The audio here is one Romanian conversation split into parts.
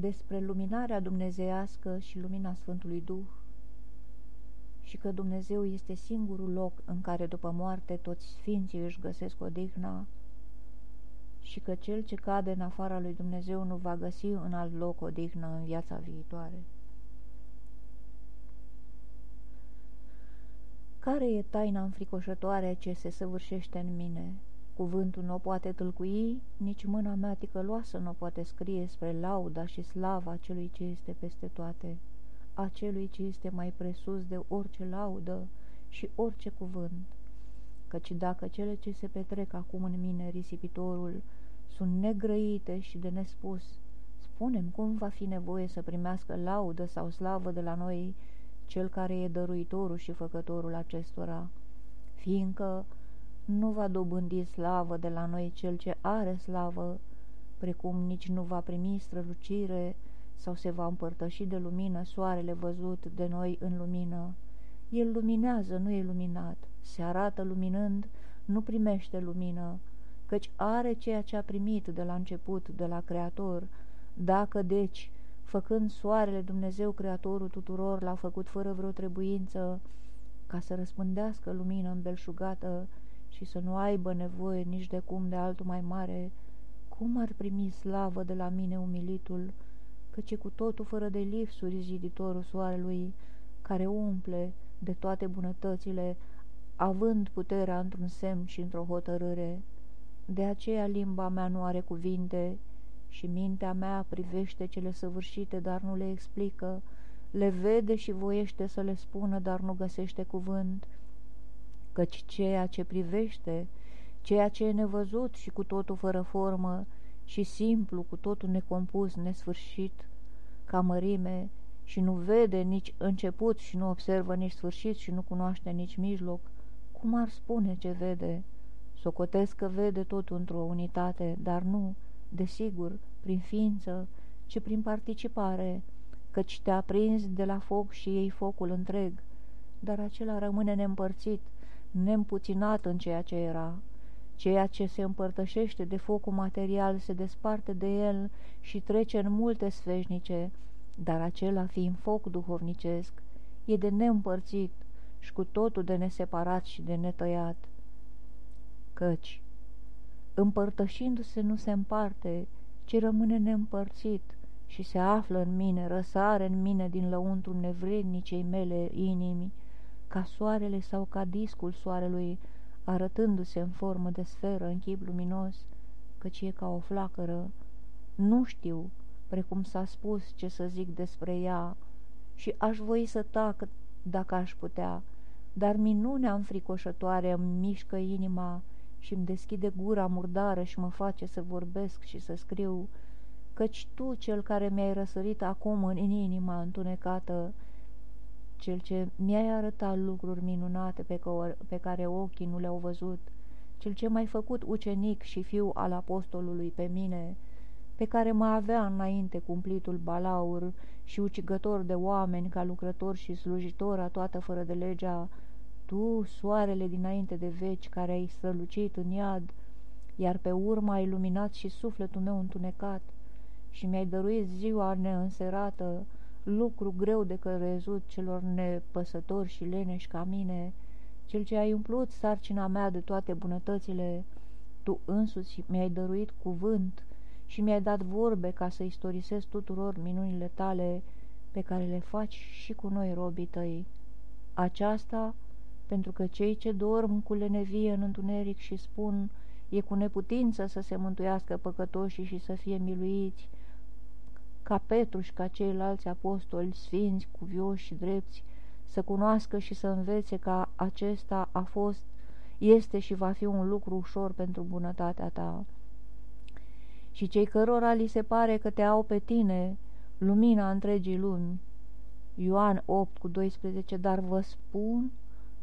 despre luminarea dumnezeiască și lumina Sfântului Duh și că Dumnezeu este singurul loc în care după moarte toți sfinții își găsesc odihna și că cel ce cade în afara lui Dumnezeu nu va găsi în alt loc odihnă în viața viitoare. Care e taina înfricoșătoare ce se săvârșește în mine? Cuvântul nu o poate tâlcui, nici mâna mea ticăloasă nu o poate scrie spre lauda și slava celui ce este peste toate, a celui ce este mai presus de orice laudă și orice cuvânt. Căci dacă cele ce se petrec acum în mine, risipitorul, sunt negrăite și de nespus, spunem cum va fi nevoie să primească laudă sau slavă de la noi cel care e dăruitorul și făcătorul acestora, fiindcă nu va dobândi slavă de la noi cel ce are slavă, precum nici nu va primi strălucire sau se va împărtăși de lumină soarele văzut de noi în lumină. El luminează, nu e luminat, se arată luminând, nu primește lumină, căci are ceea ce a primit de la început, de la Creator. Dacă, deci, făcând soarele Dumnezeu Creatorul tuturor l-a făcut fără vreo trebuință, ca să răspândească lumină îmbelșugată și să nu aibă nevoie nici de cum de altul mai mare, cum ar primi slavă de la mine umilitul, căci cu totul fără de lipsuri ziditorul soarelui, care umple de toate bunătățile, având puterea într-un semn și într-o hotărâre. De aceea limba mea nu are cuvinte și mintea mea privește cele săvârșite, dar nu le explică, le vede și voiește să le spună, dar nu găsește cuvânt, căci ceea ce privește, ceea ce e nevăzut și cu totul fără formă și simplu, cu totul necompus, nesfârșit, ca mărime, și nu vede nici început și nu observă nici sfârșit și nu cunoaște nici mijloc, cum ar spune ce vede? Socotesc că vede totul într-o unitate, dar nu, desigur, prin ființă, ci prin participare, căci te-a prins de la foc și ei focul întreg, dar acela rămâne neîmpărțit, neîmpuținat în ceea ce era. Ceea ce se împărtășește de focul material se desparte de el și trece în multe sfeșnice, dar acela fiind foc duhovnicesc, e de neîmpărțit și cu totul de neseparat și de netăiat. Căci, împărtășindu-se nu se împarte, ci rămâne neîmpărțit și se află în mine, răsare în mine din lăuntru nevrednicei mele inimi, ca soarele sau ca discul soarelui, arătându-se în formă de sferă în chip luminos, căci e ca o flacără. Nu știu, precum s-a spus, ce să zic despre ea și aș voi să tac dacă aș putea, dar minunea înfricoșătoare îmi mișcă inima și îmi deschide gura murdară și mă face să vorbesc și să scriu, căci tu, cel care mi-ai răsărit acum în inima întunecată, cel ce mi-ai arătat lucruri minunate pe, pe care ochii nu le-au văzut, cel ce m-ai făcut ucenic și fiu al apostolului pe mine, pe care mă avea înainte cumplitul balaur și ucigător de oameni ca lucrător și slujitor a toată fără de legea, tu, soarele dinainte de veci, care ai strălucit în iad, iar pe urmă ai luminat și sufletul meu întunecat și mi-ai dăruit ziua neînserată, lucru greu de cărezut celor nepăsători și leneși ca mine, cel ce ai umplut sarcina mea de toate bunătățile, tu însuți mi-ai dăruit cuvânt și mi-ai dat vorbe ca să istorisesc tuturor minunile tale pe care le faci și cu noi robii tăi. Aceasta, pentru că cei ce dorm cu lenevie în întuneric și spun, e cu neputință să se mântuiască păcătoșii și să fie miluiți, ca Petru și ca ceilalți apostoli sfinți, cuvioși și drepți, să cunoască și să învețe că acesta a fost, este și va fi un lucru ușor pentru bunătatea ta. Și cei cărora li se pare că te au pe tine, lumina întregii lumi, Ioan 8 cu 12, dar vă spun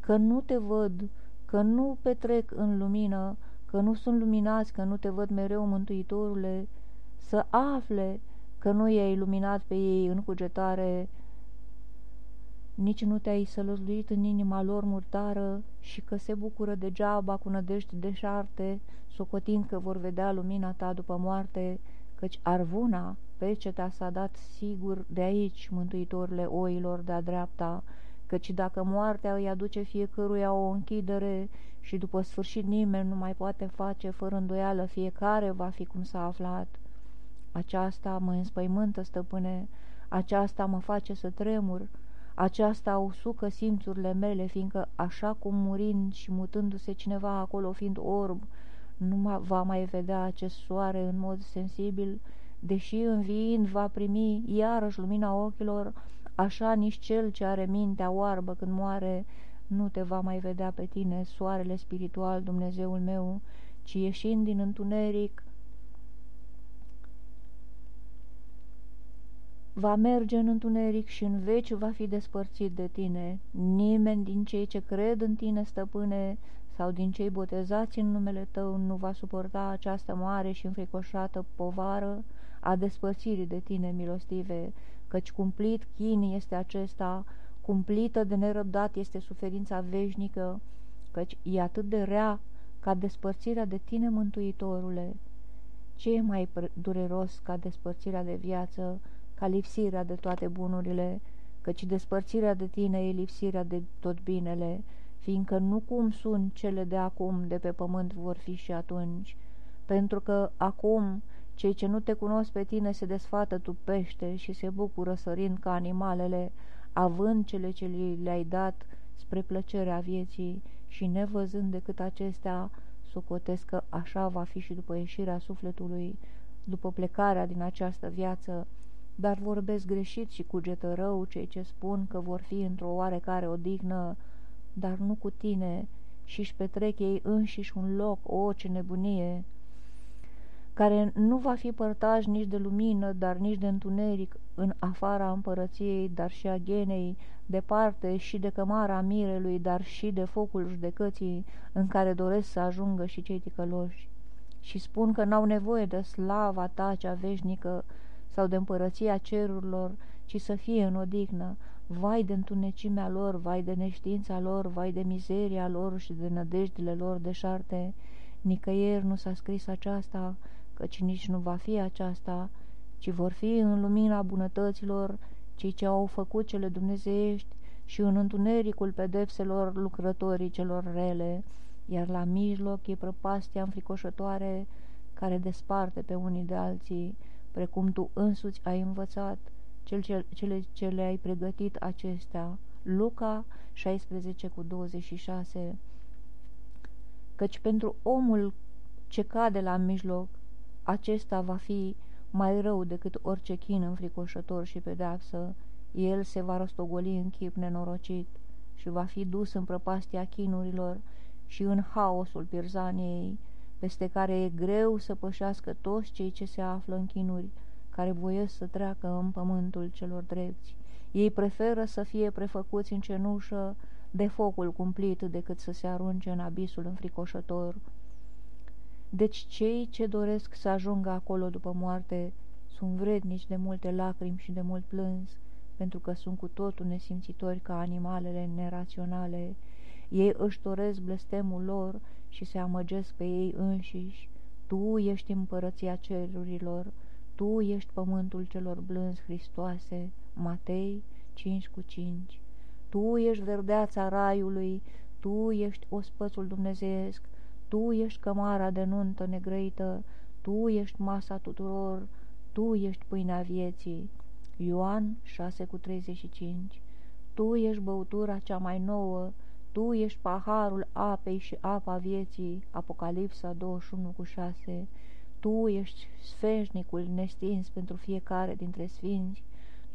că nu te văd, că nu petrec în lumină, că nu sunt luminați, că nu te văd mereu, Mântuitorule, să afle că nu i-ai iluminat pe ei în cugetare, nici nu te-ai sălăzuit în inima lor murtară și că se bucură degeaba cu nădejde deșarte, socotind că vor vedea lumina ta după moarte, căci Arvuna, peceta s-a dat sigur de aici, mântuitorile oilor de-a dreapta, căci dacă moartea îi aduce fiecăruia o închidere și după sfârșit nimeni nu mai poate face fără îndoială, fiecare va fi cum s-a aflat. Aceasta mă înspăimântă, stăpâne, aceasta mă face să tremur, aceasta usucă simțurile mele, fiindcă așa cum murind și mutându-se cineva acolo fiind orb, nu va mai vedea acest soare în mod sensibil, deși înviind va primi iarăși lumina ochilor, așa nici cel ce are mintea oarbă când moare nu te va mai vedea pe tine, soarele spiritual, Dumnezeul meu, ci ieșind din întuneric, va merge în întuneric și în veci va fi despărțit de tine. Nimeni din cei ce cred în tine, stăpâne, sau din cei botezați în numele tău nu va suporta această mare și înfricoșată povară a despărțirii de tine, milostive, căci cumplit chin este acesta, cumplită de nerăbdat este suferința veșnică, căci e atât de rea ca despărțirea de tine, Mântuitorule. Ce e mai dureros ca despărțirea de viață, ca lipsirea de toate bunurile, căci despărțirea de tine e lipsirea de tot binele, fiindcă nu cum sunt cele de acum de pe pământ vor fi și atunci, pentru că acum cei ce nu te cunosc pe tine se desfată tupește și se bucură sărind ca animalele, având cele ce le-ai dat spre plăcerea vieții și nevăzând decât acestea, socotesc că așa va fi și după ieșirea sufletului, după plecarea din această viață, dar vorbesc greșit și cugetă rău cei ce spun că vor fi într-o oarecare odihnă, dar nu cu tine, și-și petrec ei înșiși un loc, o, ce nebunie! care nu va fi părtaj nici de lumină, dar nici de întuneric, în afara împărăției, dar și a genei, departe și de cămara mirelui, dar și de focul judecății, în care doresc să ajungă și cei ticăloși. Și spun că n-au nevoie de slava ta cea veșnică sau de împărăția cerurilor, ci să fie în odihnă, vai de întunecimea lor, vai de neștiința lor, vai de mizeria lor și de nădejdile lor deșarte. Nicăieri nu s-a scris aceasta, căci nici nu va fi aceasta, ci vor fi în lumina bunătăților cei ce au făcut cele dumnezeiești și în întunericul pedepselor lucrătorii celor rele, iar la mijloc e prăpastia înfricoșătoare care desparte pe unii de alții, precum tu însuți ai învățat, cel ce, cele ce le-ai pregătit acestea. Luca 16 cu 26 Căci pentru omul ce cade la mijloc, acesta va fi mai rău decât orice chin înfricoșător și pedeapsă, el se va rostogoli în chip nenorocit și va fi dus în prăpastia chinurilor și în haosul pirzaniei, peste care e greu să pășească toți cei ce se află în chinuri, care voiesc să treacă în pământul celor drepți. Ei preferă să fie prefăcuți în cenușă de focul cumplit decât să se arunce în abisul înfricoșător. Deci cei ce doresc să ajungă acolo după moarte sunt vrednici de multe lacrimi și de mult plâns, pentru că sunt cu totul nesimțitori ca animalele neraționale. Ei își doresc blestemul lor și se amăgesc pe ei înșiși. Tu ești împărăția cerurilor, Tu ești pământul celor blânzi Hristoase, Matei 5 cu 5. Tu ești verdeața raiului, Tu ești ospățul dumnezeesc, Tu ești cămara de nuntă negrăită, Tu ești masa tuturor, Tu ești pâinea vieții. Ioan 6 cu 35 Tu ești băutura cea mai nouă, tu ești paharul apei și apa vieții, Apocalipsa 21 cu 6. Tu ești sfeșnicul nestins pentru fiecare dintre sfinți.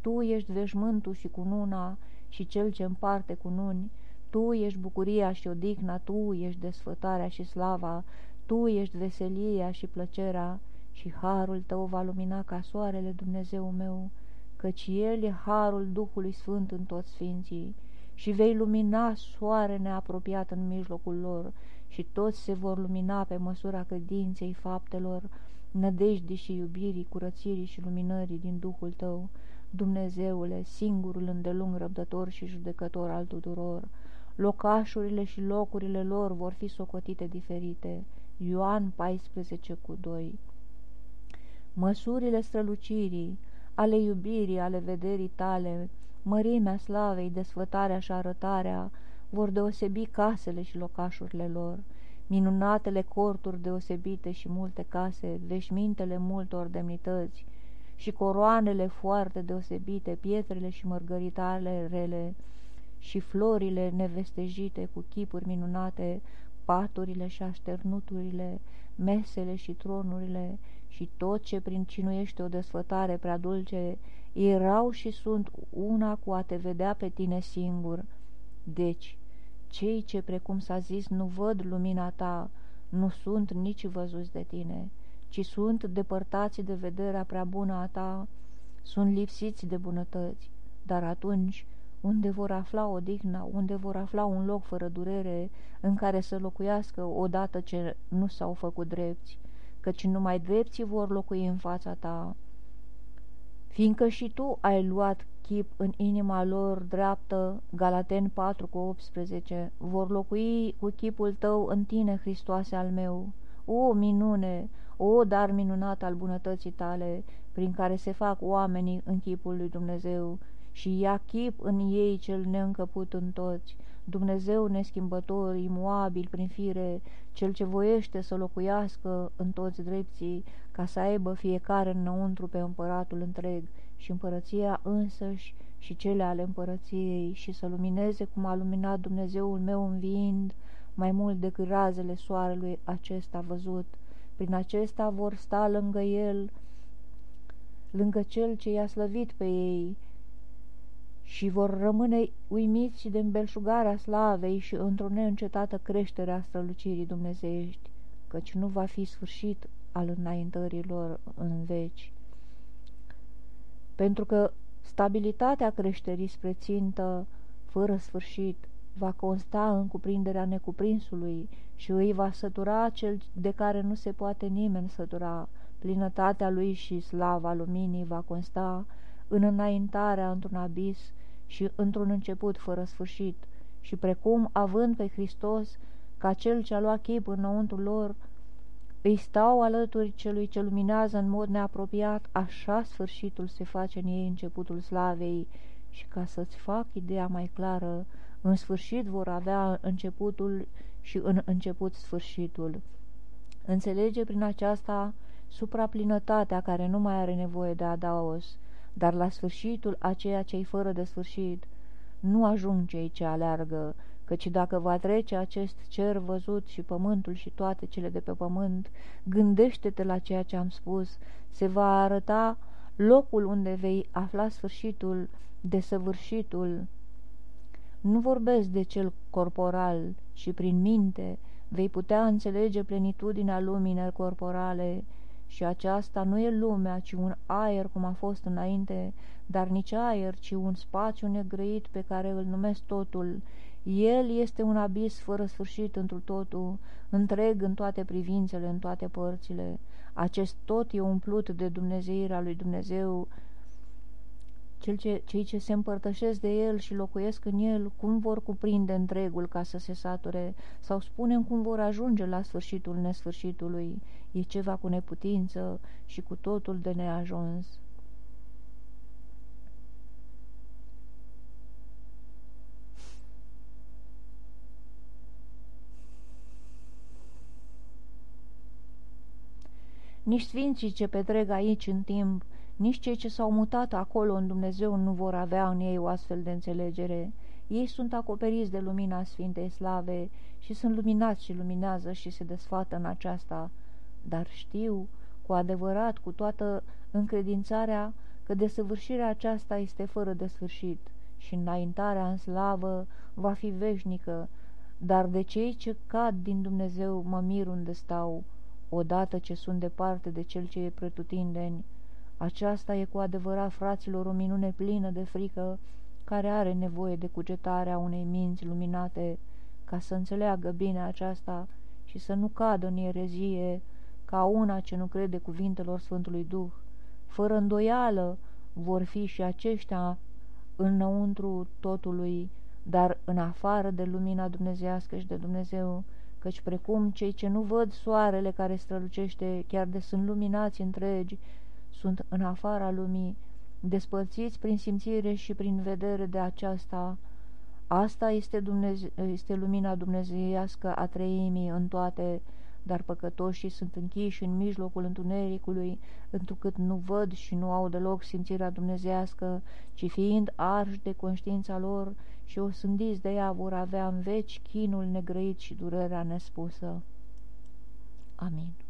Tu ești veșmântul și cununa și cel ce împarte cununi. Tu ești bucuria și odihna, Tu ești desfătarea și slava, Tu ești veselia și plăcerea și harul Tău va lumina ca soarele Dumnezeu meu, căci El e harul Duhului Sfânt în toți sfinții și vei lumina soare neapropiat în mijlocul lor și toți se vor lumina pe măsura credinței faptelor, nădejdii și iubirii, curățirii și luminării din Duhul tău, Dumnezeule, singurul îndelung răbdător și judecător al tuturor. Locașurile și locurile lor vor fi socotite diferite. Ioan 14 cu 2 măsurile strălucirii, ale iubirii, ale vederii tale, mărimea slavei, desfătarea și arătarea, vor deosebi casele și locașurile lor, minunatele corturi deosebite și multe case, veșmintele multor demnități și coroanele foarte deosebite, pietrele și mărgăritale rele și florile nevestejite cu chipuri minunate, paturile și așternuturile, mesele și tronurile și tot ce prin cinuiește o desfătare prea dulce, erau și sunt una cu a te vedea pe tine singur. Deci, cei ce, precum s-a zis, nu văd lumina ta, nu sunt nici văzuți de tine, ci sunt depărtați de vederea prea bună a ta, sunt lipsiți de bunătăți, dar atunci unde vor afla odihna, unde vor afla un loc fără durere în care să locuiască odată ce nu s-au făcut drepți, căci numai drepții vor locui în fața ta. Fiindcă și tu ai luat chip în inima lor dreaptă, Galaten 4 cu 18, vor locui cu chipul tău în tine, Hristoase al meu. O minune, o dar minunat al bunătății tale, prin care se fac oamenii în chipul lui Dumnezeu. Și ia chip în ei cel neîncăput în toți, Dumnezeu neschimbător, imuabil prin fire, cel ce voiește să locuiască în toți drepții, ca să aibă fiecare înăuntru pe împăratul întreg și împărăția însăși și cele ale împărăției și să lumineze cum a luminat Dumnezeul meu înviind, mai mult decât razele soarelui acesta văzut. Prin acesta vor sta lângă el, lângă cel ce i-a slăvit pe ei, și vor rămâne uimiți de îmbelșugarea slavei și într-o neîncetată creștere a strălucirii dumnezeiești, căci nu va fi sfârșit al înaintărilor în veci. Pentru că stabilitatea creșterii spre țintă, fără sfârșit, va consta în cuprinderea necuprinsului și îi va sătura cel de care nu se poate nimeni sătura. Plinătatea lui și slava luminii va consta în înaintarea într-un abis și într-un început fără sfârșit, și precum, având pe Hristos, ca cel ce a luat chip înăuntru lor, îi stau alături celui ce luminează în mod neapropiat, așa sfârșitul se face în ei începutul slavei, și ca să-ți fac ideea mai clară, în sfârșit vor avea începutul și în început sfârșitul. Înțelege prin aceasta supraplinătatea care nu mai are nevoie de adaos, dar la sfârșitul a ceea ce-i fără de sfârșit, nu ajung cei ce aleargă, căci dacă va trece acest cer văzut și pământul și toate cele de pe pământ, gândește-te la ceea ce am spus, se va arăta locul unde vei afla sfârșitul, de săvârșitul. Nu vorbesc de cel corporal, și prin minte vei putea înțelege plenitudinea lumii corporale, și aceasta nu e lumea, ci un aer cum a fost înainte, dar nici aer, ci un spațiu negrăit pe care îl numesc totul. El este un abis fără sfârșit întru totul, întreg în toate privințele, în toate părțile. Acest tot e umplut de Dumnezeirea lui Dumnezeu, cel ce, cei ce se împărtășesc de el și locuiesc în el, cum vor cuprinde întregul ca să se sature, sau spunem cum vor ajunge la sfârșitul nesfârșitului, e ceva cu neputință și cu totul de neajuns. Nici sfinții ce petrec aici în timp nici cei ce s-au mutat acolo în Dumnezeu nu vor avea în ei o astfel de înțelegere. Ei sunt acoperiți de lumina Sfintei Slave și sunt luminați și luminează și se desfată în aceasta, dar știu cu adevărat, cu toată încredințarea, că desăvârșirea aceasta este fără de sfârșit și înaintarea în slavă va fi veșnică, dar de cei ce cad din Dumnezeu mă mir unde stau, odată ce sunt departe de Cel ce e pretutindeni, aceasta e cu adevărat, fraților, o minune plină de frică, care are nevoie de cugetarea unei minți luminate, ca să înțeleagă bine aceasta și să nu cadă în erezie, ca una ce nu crede cuvintelor Sfântului Duh. Fără îndoială vor fi și aceștia înăuntru totului, dar în afară de lumina dumnezească și de Dumnezeu, căci precum cei ce nu văd soarele care strălucește, chiar de sunt luminați întregi, sunt în afara lumii, despărțiți prin simțire și prin vedere de aceasta. Asta este, Dumneze este lumina dumnezeiască a treimii în toate, dar păcătoșii sunt închiși în mijlocul întunericului, întrucât nu văd și nu au deloc simțirea dumnezească, ci fiind arși de conștiința lor și osândiți de ea vor avea în veci chinul negrăit și durerea nespusă. Amin.